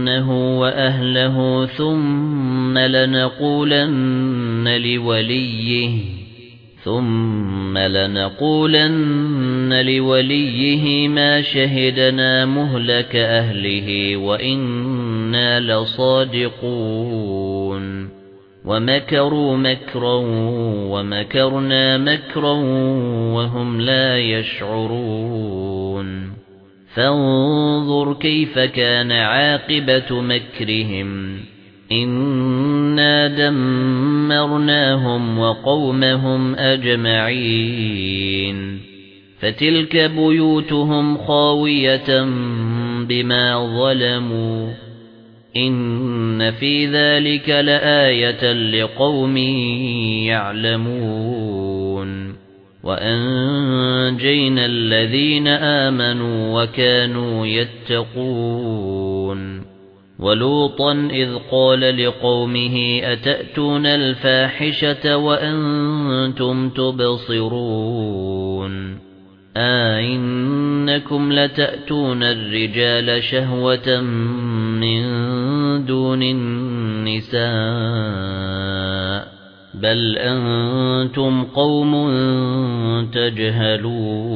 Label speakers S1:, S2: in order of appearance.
S1: لنبيتنه وأهله ثم لنقولن لوليه ثم لنقولن لوليه ما شهدنا مهلك أهله وإنا لصادقون وَمَكَرُوا مَكْرًا وَمَكَرْنَا مَكْرًا وَهُمْ لَا يَشْعُرُونَ فَانظُرْ كَيْفَ كَانَ عَاقِبَةُ مَكْرِهِمْ. إِنَّا دَمَّرْنَاهُمْ وَقَوْمَهُمْ أَجْمَعِينَ. فَتِلْكَ بُيُوتُهُمْ خَاوِيَةً بِمَا ظَلَمُوا. إِنَّ فِي ذَلِكَ لَآيَةً لِقَوْمٍ يَعْلَمُونَ. وَأَنجَيْنَا الَّذِينَ آمَنُوا وَكَانُوا يَتَّقُونَ وَلُوطًا إِذْ قَالَ لِقَوْمِهِ أَتَأْتُونَ الْفَاحِشَةَ وَأَنْتُمْ تُبْصِرُونَ أَإِنَّكُمْ لَتَأْتُونَ الرِّجَالَ شَهْوَةً مِنْ دُونِ النِّسَاءِ بَلْ أَنْتُمْ قَوْمٌ تَجْهَلُونَ